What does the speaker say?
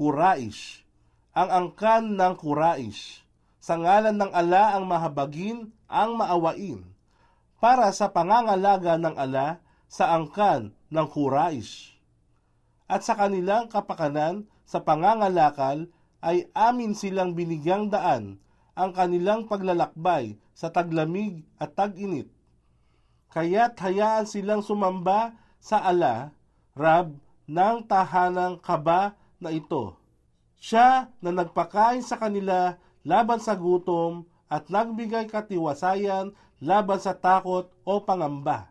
Quraish. Ang angkan ng Quraish. Sa ngalan ng ala ang mahabagin, ang maawain. Para sa pangangalaga ng ala sa angkan ng Quraish. At sa kanilang kapakanan sa pangangalakal ay amin silang binigyang daan ang kanilang paglalakbay sa taglamig at tag-init. Kaya't hayaan silang sumamba sa ala, Rab, ng tahanang kaba na ito. Siya na nagpakain sa kanila laban sa gutom at nagbigay katiwasayan laban sa takot o pangamba.